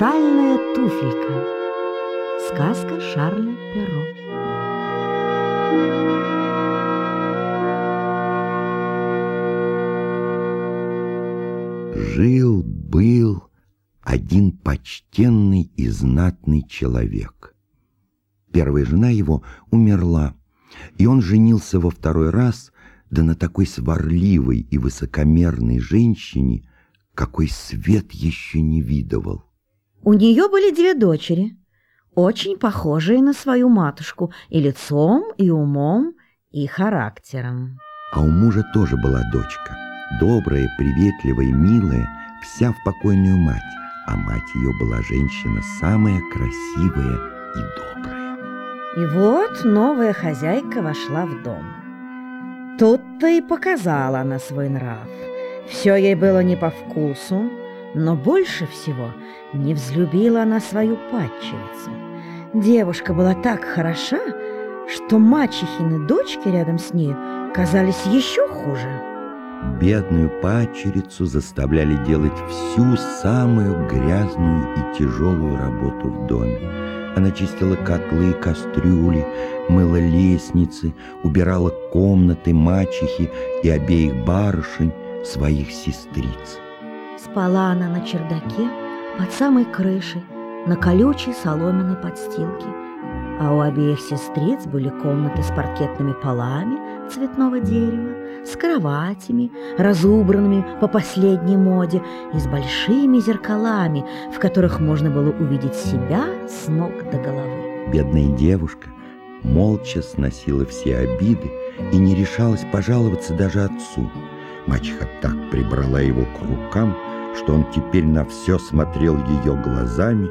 Хрустальная туфелька. Сказка Шарля Перро. Жил-был один почтенный и знатный человек. Первая жена его умерла, и он женился во второй раз, да на такой сварливой и высокомерной женщине, какой свет еще не видывал. У нее были две дочери, очень похожие на свою матушку и лицом, и умом, и характером. А у мужа тоже была дочка, добрая, приветливая, милая, вся в покойную мать, а мать ее была женщина самая красивая и добрая. И вот новая хозяйка вошла в дом. Тут-то и показала она свой нрав. Все ей было не по вкусу, но больше всего не взлюбила она свою падчерицу. Девушка была так хороша, что мачехины дочки рядом с ней казались еще хуже. Бедную падчерицу заставляли делать всю самую грязную и тяжелую работу в доме. Она чистила котлы, кастрюли, мыла лестницы, убирала комнаты мачехи и обеих барышень, своих сестриц. Спала она на чердаке под самой крышей, на колючей соломенной подстилке, а у обеих сестриц были комнаты с паркетными полами цветного дерева, с кроватями, разубранными по последней моде, и с большими зеркалами, в которых можно было увидеть себя с ног до головы. Бедная девушка молча сносила все обиды и не решалась пожаловаться даже отцу. Мачеха так прибрала его к рукам, что он теперь на все смотрел ее глазами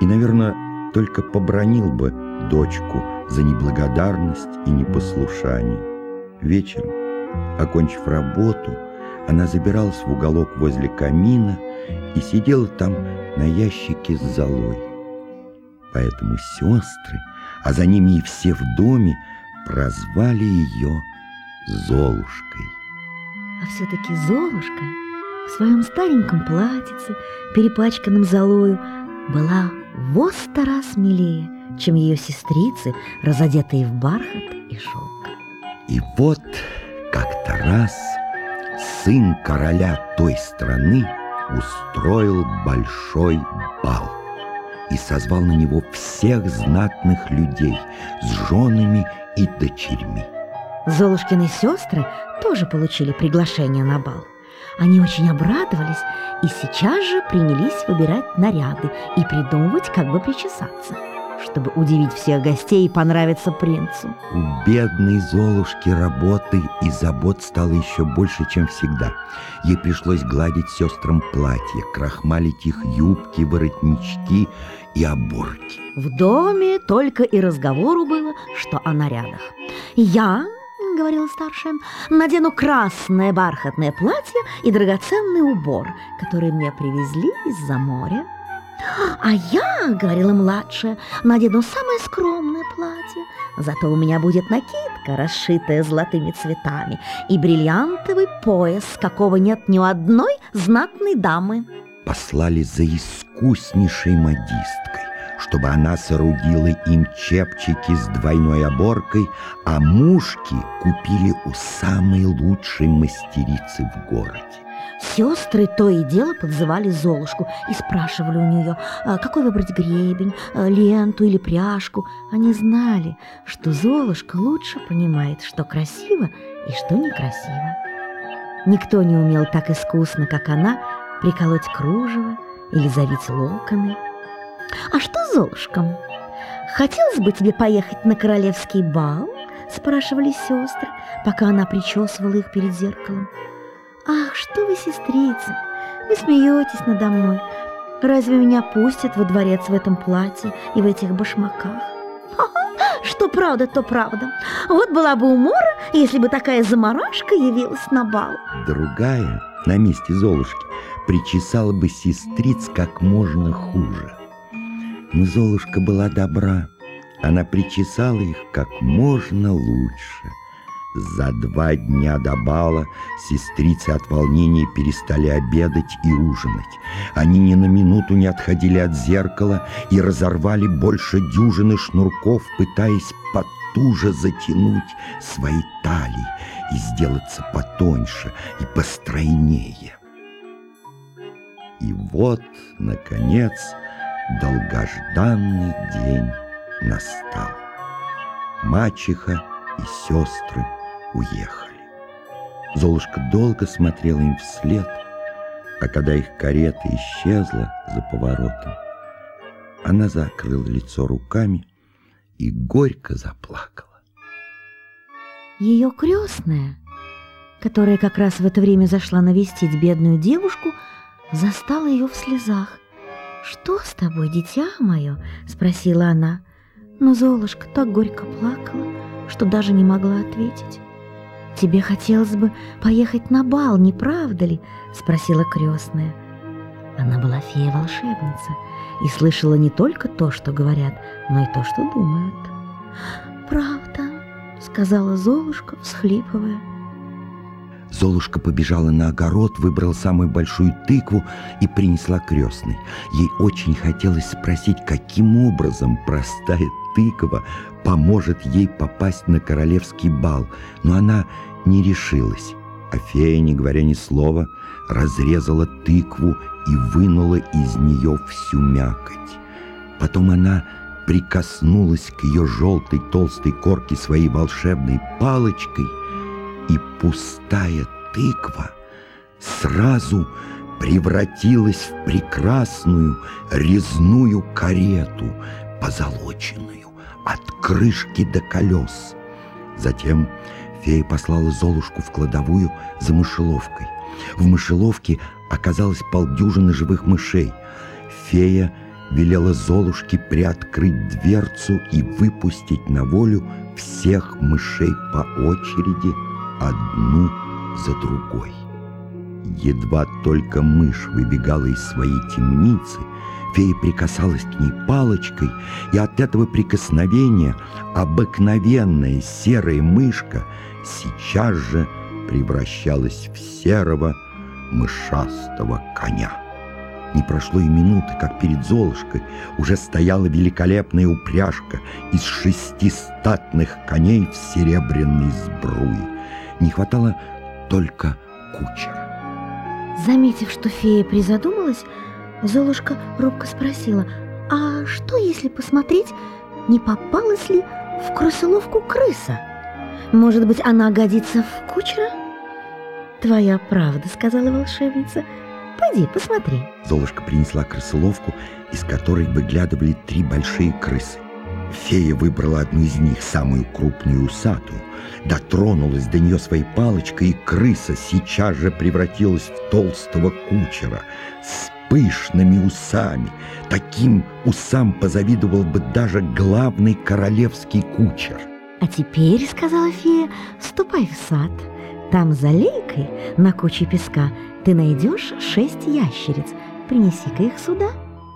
и, наверное, только побронил бы дочку за неблагодарность и непослушание. Вечером, окончив работу, она забиралась в уголок возле камина и сидела там на ящике с золой. Поэтому сестры, а за ними и все в доме, прозвали ее Золушкой. А все-таки Золушка в своем стареньком платьице, перепачканном золою, была в сто раз милее, чем ее сестрицы, разодетые в бархат и шелк. И вот как-то раз сын короля той страны устроил большой бал и созвал на него всех знатных людей с женами и дочерьми. Золушкины сестры тоже получили приглашение на бал. Они очень обрадовались и сейчас же принялись выбирать наряды и придумывать, как бы причесаться, чтобы удивить всех гостей и понравиться принцу. У бедной Золушки работы и забот стало еще больше, чем всегда. Ей пришлось гладить сестрам платья, крахмалить их юбки, воротнички и оборки. В доме только и разговору было, что о нарядах. Я — говорила старшая, — надену красное бархатное платье и драгоценный убор, который мне привезли из-за моря. А я, — говорила младшая, — надену самое скромное платье, зато у меня будет накидка, расшитая золотыми цветами, и бриллиантовый пояс, какого нет ни у одной знатной дамы. Послали за искуснейшей модисткой чтобы она соорудила им чепчики с двойной оборкой, а мушки купили у самой лучшей мастерицы в городе. Сестры то и дело подзывали Золушку и спрашивали у нее, «А какой выбрать гребень, а, ленту или пряжку. Они знали, что Золушка лучше понимает, что красиво и что некрасиво. Никто не умел так искусно, как она, приколоть кружево или завить локоны – «А что Золушка? Хотелось бы тебе поехать на королевский бал?» спрашивали сестры, пока она причесывала их перед зеркалом. «Ах, что вы, сестрицы, вы смеетесь надо мной. Разве меня пустят во дворец в этом платье и в этих башмаках?» Что правда, то правда. Вот была бы умора, если бы такая заморашка явилась на бал. Другая на месте Золушки причесала бы сестриц как можно хуже. Но Золушка была добра. Она причесала их как можно лучше. За два дня до бала сестрицы от волнения перестали обедать и ужинать. Они ни на минуту не отходили от зеркала и разорвали больше дюжины шнурков, пытаясь потуже затянуть свои талии и сделаться потоньше и постройнее. И вот, наконец, долгожданный день настал. Мачеха и сестры уехали. Золушка долго смотрела им вслед, а когда их карета исчезла за поворотом, она закрыла лицо руками и горько заплакала. Ее крестная, которая как раз в это время зашла навестить бедную девушку, застала ее в слезах. «Что с тобой, дитя мое?» — спросила она. Но Золушка так горько плакала, что даже не могла ответить. «Тебе хотелось бы поехать на бал, не правда ли?» — спросила крестная. Она была фея-волшебница и слышала не только то, что говорят, но и то, что думают. «Правда», — сказала Золушка, всхлипывая. Золушка побежала на огород, выбрала самую большую тыкву и принесла крестной. Ей очень хотелось спросить, каким образом простая тыква поможет ей попасть на королевский бал, но она не решилась. А фея, не говоря ни слова, разрезала тыкву и вынула из нее всю мякоть. Потом она прикоснулась к ее желтой толстой корке своей волшебной палочкой, и пустая тыква сразу превратилась в прекрасную резную карету, позолоченную от крышки до колес. Затем фея послала Золушку в кладовую за мышеловкой. В мышеловке оказалось полдюжины живых мышей. Фея велела Золушке приоткрыть дверцу и выпустить на волю всех мышей по очереди, одну за другой. Едва только мышь выбегала из своей темницы, фея прикасалась к ней палочкой, и от этого прикосновения обыкновенная серая мышка сейчас же превращалась в серого мышастого коня. Не прошло и минуты, как перед Золушкой уже стояла великолепная упряжка из шести статных коней в серебряной сбруе. Не хватало только кучера. Заметив, что фея призадумалась, Золушка робко спросила, «А что, если посмотреть, не попалась ли в крысоловку крыса? Может быть, она годится в кучера?» «Твоя правда», — сказала волшебница. «Пойди, посмотри». Золушка принесла крысоловку, из которой выглядывали три большие крысы. Фея выбрала одну из них, самую крупную усатую, дотронулась до нее своей палочкой, и крыса сейчас же превратилась в толстого кучера с пышными усами. Таким усам позавидовал бы даже главный королевский кучер. «А теперь, — сказала фея, — ступай в сад. Там за лейкой на куче песка ты найдешь шесть ящериц. Принеси-ка их сюда».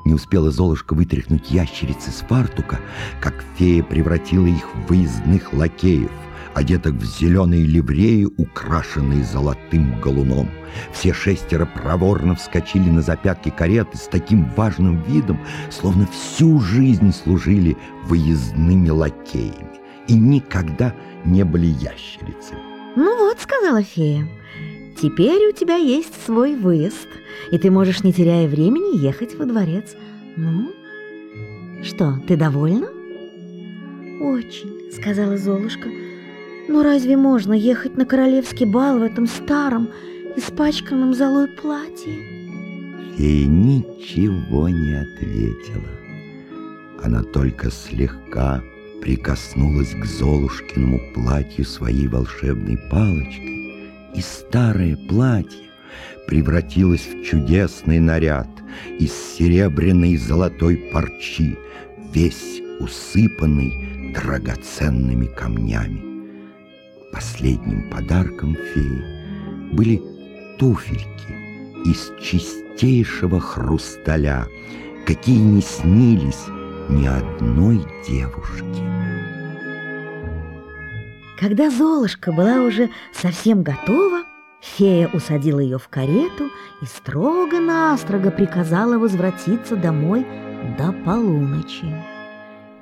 Не успела Золушка вытряхнуть ящерицы с фартука, как фея превратила их в выездных лакеев, одетых в зеленые ливреи, украшенные золотым галуном. Все шестеро проворно вскочили на запятки кареты с таким важным видом, словно всю жизнь служили выездными лакеями и никогда не были ящерицами. «Ну вот», — сказала фея, — «теперь у тебя есть свой выезд» и ты можешь, не теряя времени, ехать во дворец. Ну, что, ты довольна? Очень, сказала Золушка. Но разве можно ехать на королевский бал в этом старом, испачканном золой платье? Фея ничего не ответила. Она только слегка прикоснулась к Золушкиному платью своей волшебной палочкой, и старое платье превратилась в чудесный наряд из серебряной и золотой парчи, весь усыпанный драгоценными камнями. Последним подарком феи были туфельки из чистейшего хрусталя, какие не снились ни одной девушке. Когда Золушка была уже совсем готова, фея усадила ее в карету и строго-настрого приказала возвратиться домой до полуночи.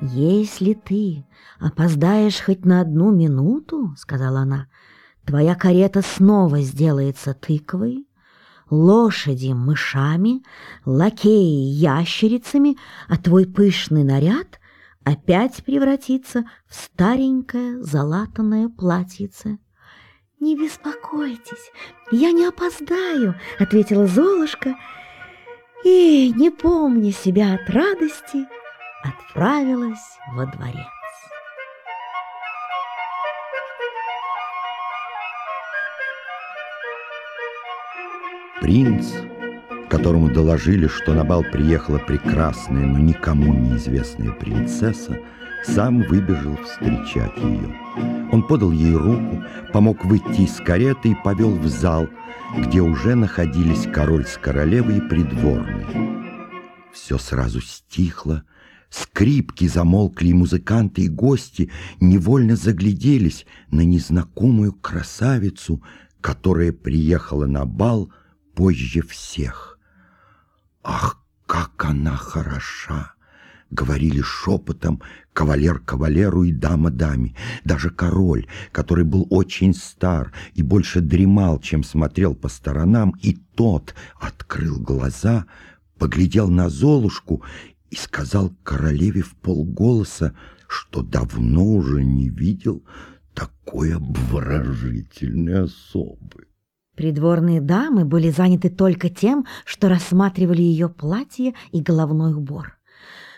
«Если ты опоздаешь хоть на одну минуту, — сказала она, — твоя карета снова сделается тыквой, лошади — мышами, лакеи — ящерицами, а твой пышный наряд опять превратится в старенькое залатанное платьице. «Не беспокойтесь, я не опоздаю», — ответила Золушка, и, не помня себя от радости, отправилась во дворец. Принц, которому доложили, что на бал приехала прекрасная, но никому неизвестная принцесса, сам выбежал встречать ее. Он подал ей руку, помог выйти из кареты и повел в зал, где уже находились король с королевой и придворные. Все сразу стихло, скрипки замолкли, и музыканты и гости невольно загляделись на незнакомую красавицу, которая приехала на бал позже всех. Ах, как она хороша! говорили шепотом кавалер кавалеру и дама даме. Даже король, который был очень стар и больше дремал, чем смотрел по сторонам, и тот открыл глаза, поглядел на Золушку и сказал королеве в полголоса, что давно уже не видел такой обворожительной особы. Придворные дамы были заняты только тем, что рассматривали ее платье и головной убор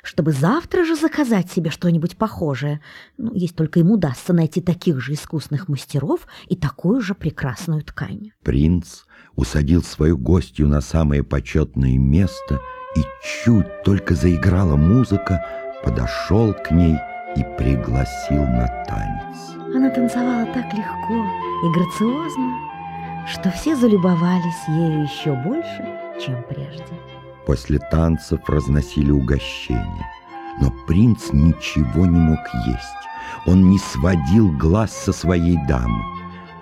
чтобы завтра же заказать себе что-нибудь похожее. Ну, есть только ему удастся найти таких же искусных мастеров и такую же прекрасную ткань. Принц усадил свою гостью на самое почетное место и чуть только заиграла музыка, подошел к ней и пригласил на танец. Она танцевала так легко и грациозно, что все залюбовались ею еще больше, чем прежде. После танцев разносили угощения. Но принц ничего не мог есть. Он не сводил глаз со своей дамы.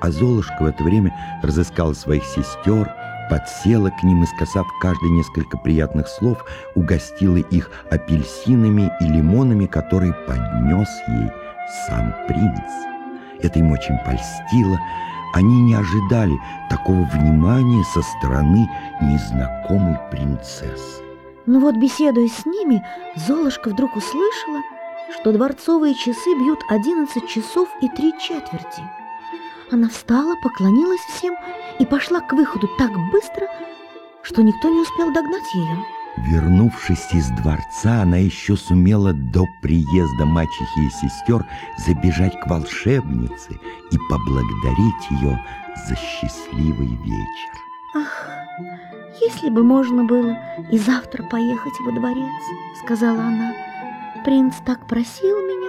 А Золушка в это время разыскала своих сестер, подсела к ним и, сказав каждый несколько приятных слов, угостила их апельсинами и лимонами, которые поднес ей сам принц. Это им очень польстило, они не ожидали такого внимания со стороны незнакомой принцессы. Но ну вот, беседуя с ними, Золушка вдруг услышала, что дворцовые часы бьют одиннадцать часов и три четверти. Она встала, поклонилась всем и пошла к выходу так быстро, что никто не успел догнать ее. Вернувшись из дворца, она еще сумела до приезда мачехи и сестер забежать к волшебнице и поблагодарить ее за счастливый вечер. «Ах, если бы можно было и завтра поехать во дворец», — сказала она. «Принц так просил меня».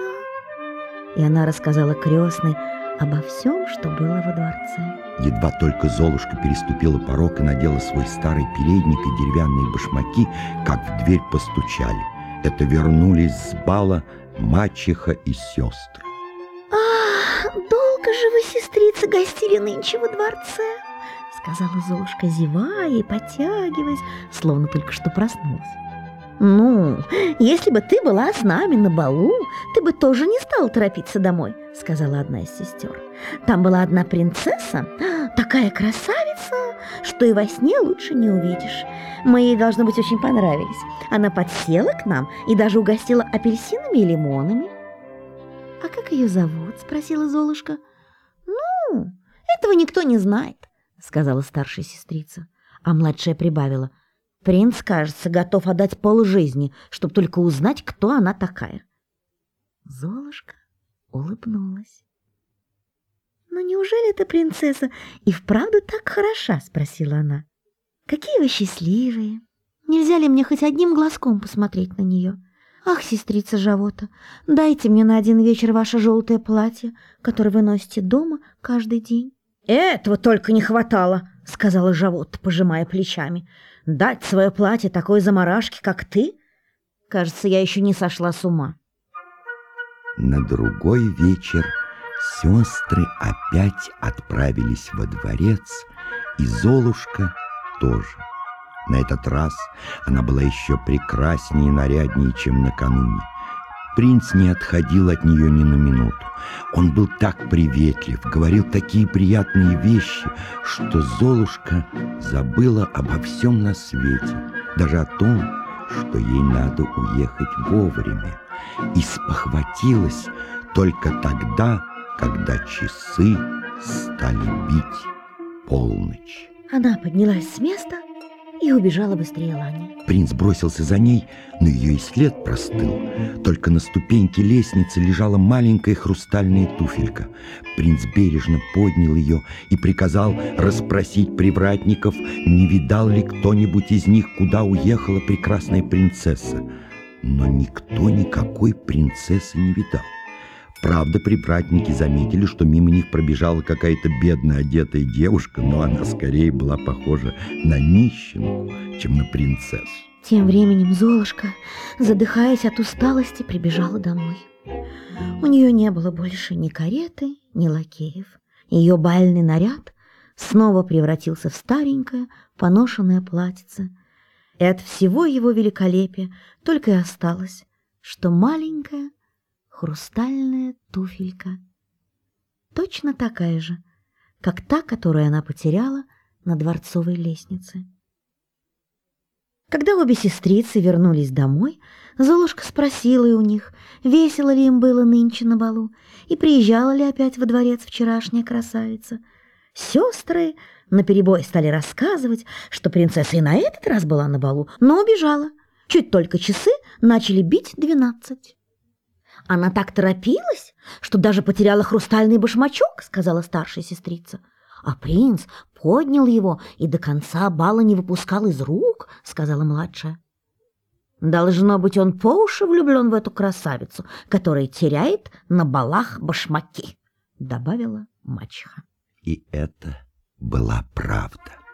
И она рассказала крестной обо всем, что было во дворце. Едва только Золушка переступила порог и надела свой старый передник и деревянные башмаки, как в дверь постучали. Это вернулись с бала мачеха и сестры. «Ах, долго же вы, сестрица, гостили нынче во дворце?» Сказала Золушка, зевая и потягиваясь, словно только что проснулась. «Ну, если бы ты была с нами на балу, ты бы тоже не стал торопиться домой», — сказала одна из сестер. «Там была одна принцесса, такая красавица, что и во сне лучше не увидишь. Мы ей, должно быть, очень понравились. Она подсела к нам и даже угостила апельсинами и лимонами». «А как ее зовут?» — спросила Золушка. «Ну, этого никто не знает», — сказала старшая сестрица. А младшая прибавила — Принц, кажется, готов отдать полжизни, чтобы только узнать, кто она такая. Золушка улыбнулась. «Но неужели эта принцесса и вправду так хороша?» — спросила она. «Какие вы счастливые! Нельзя ли мне хоть одним глазком посмотреть на нее? Ах, сестрица Жавота, дайте мне на один вечер ваше желтое платье, которое вы носите дома каждый день». «Этого только не хватало!» — сказала Жавота, пожимая плечами. Дать свое платье такой заморашке, как ты? Кажется, я еще не сошла с ума. На другой вечер Сестры опять отправились во дворец, и Золушка тоже. На этот раз она была еще прекраснее и наряднее, чем накануне. Принц не отходил от нее ни на минуту. Он был так приветлив, говорил такие приятные вещи, что Золушка забыла обо всем на свете, даже о том, что ей надо уехать вовремя, и спохватилась только тогда, когда часы стали бить полночь. Она поднялась с места и убежала быстрее Лани. Принц бросился за ней, но ее и след простыл. Только на ступеньке лестницы лежала маленькая хрустальная туфелька. Принц бережно поднял ее и приказал расспросить привратников, не видал ли кто-нибудь из них, куда уехала прекрасная принцесса. Но никто никакой принцессы не видал. Правда, привратники заметили, что мимо них пробежала какая-то бедно одетая девушка, но она скорее была похожа на нищенку, чем на принцессу. Тем временем Золушка, задыхаясь от усталости, прибежала домой. У нее не было больше ни кареты, ни лакеев. Ее бальный наряд снова превратился в старенькое, поношенное платьице. И от всего его великолепия только и осталось, что маленькая хрустальная туфелька. Точно такая же, как та, которую она потеряла на дворцовой лестнице. Когда обе сестрицы вернулись домой, Золушка спросила у них, весело ли им было нынче на балу, и приезжала ли опять во дворец вчерашняя красавица. Сестры наперебой стали рассказывать, что принцесса и на этот раз была на балу, но убежала. Чуть только часы начали бить двенадцать. Она так торопилась, что даже потеряла хрустальный башмачок, сказала старшая сестрица. А принц поднял его и до конца бала не выпускал из рук, сказала младшая. Должно быть, он по уши влюблен в эту красавицу, которая теряет на балах башмаки, добавила мачеха. И это была правда.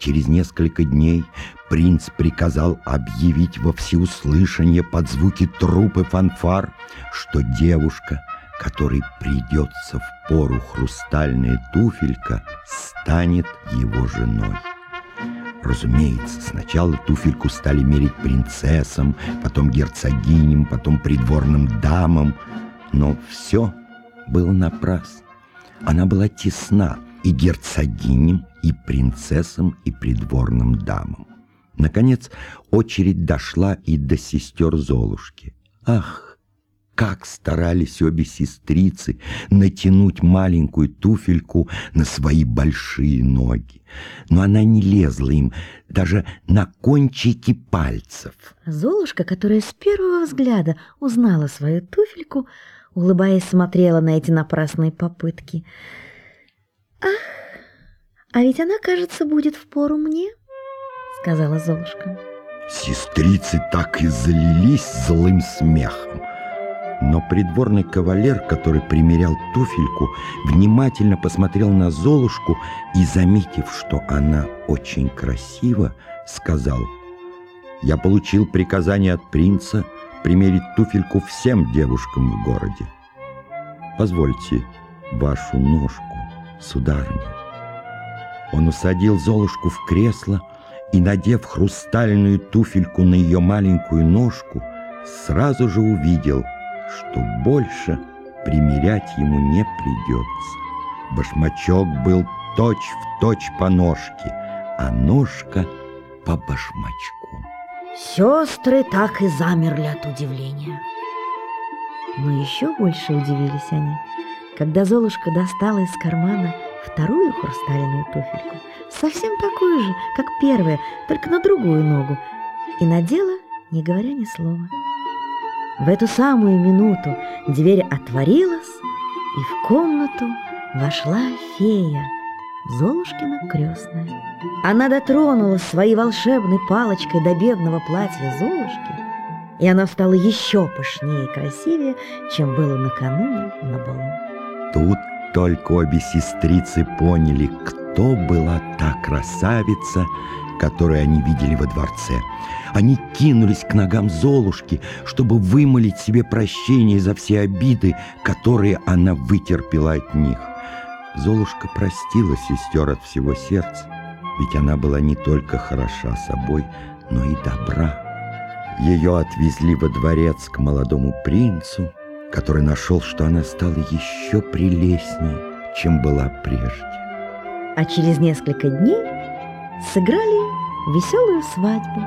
Через несколько дней принц приказал объявить во всеуслышание под звуки трупы фанфар, что девушка, которой придется в пору хрустальная туфелька, станет его женой. Разумеется, сначала туфельку стали мерить принцессам, потом герцогиням, потом придворным дамам, но все было напрасно. Она была тесна и герцогиням, и принцессам, и придворным дамам. Наконец, очередь дошла и до сестер Золушки. Ах, как старались обе сестрицы натянуть маленькую туфельку на свои большие ноги. Но она не лезла им даже на кончики пальцев. Золушка, которая с первого взгляда узнала свою туфельку, улыбаясь, смотрела на эти напрасные попытки. «Ах, а ведь она, кажется, будет в пору мне», — сказала Золушка. Сестрицы так и залились злым смехом. Но придворный кавалер, который примерял туфельку, внимательно посмотрел на Золушку и, заметив, что она очень красива, сказал, «Я получил приказание от принца примерить туфельку всем девушкам в городе. Позвольте вашу ножку, сударыня». Он усадил Золушку в кресло и, надев хрустальную туфельку на ее маленькую ножку, сразу же увидел, что больше примерять ему не придется. Башмачок был точь-в-точь точь по ножке, а ножка по башмачку. Сестры так и замерли от удивления. Но еще больше удивились они, когда Золушка достала из кармана вторую хрустальную туфельку, совсем такую же, как первая, только на другую ногу, и надела, не говоря ни слова. В эту самую минуту дверь отворилась, и в комнату вошла фея, Золушкина крестная. Она дотронулась своей волшебной палочкой до бедного платья Золушки, и она стала еще пышнее и красивее, чем было накануне на балу. Тут только обе сестрицы поняли, кто была та красавица, которые они видели во дворце. Они кинулись к ногам Золушки, чтобы вымолить себе прощение за все обиды, которые она вытерпела от них. Золушка простила сестер от всего сердца, ведь она была не только хороша собой, но и добра. Ее отвезли во дворец к молодому принцу, который нашел, что она стала еще прелестнее, чем была прежде. А через несколько дней сыграли веселую свадьбу.